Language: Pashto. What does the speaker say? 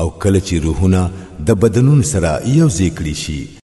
او کله چې روحونه د بدنون سره یو ځای کړی شي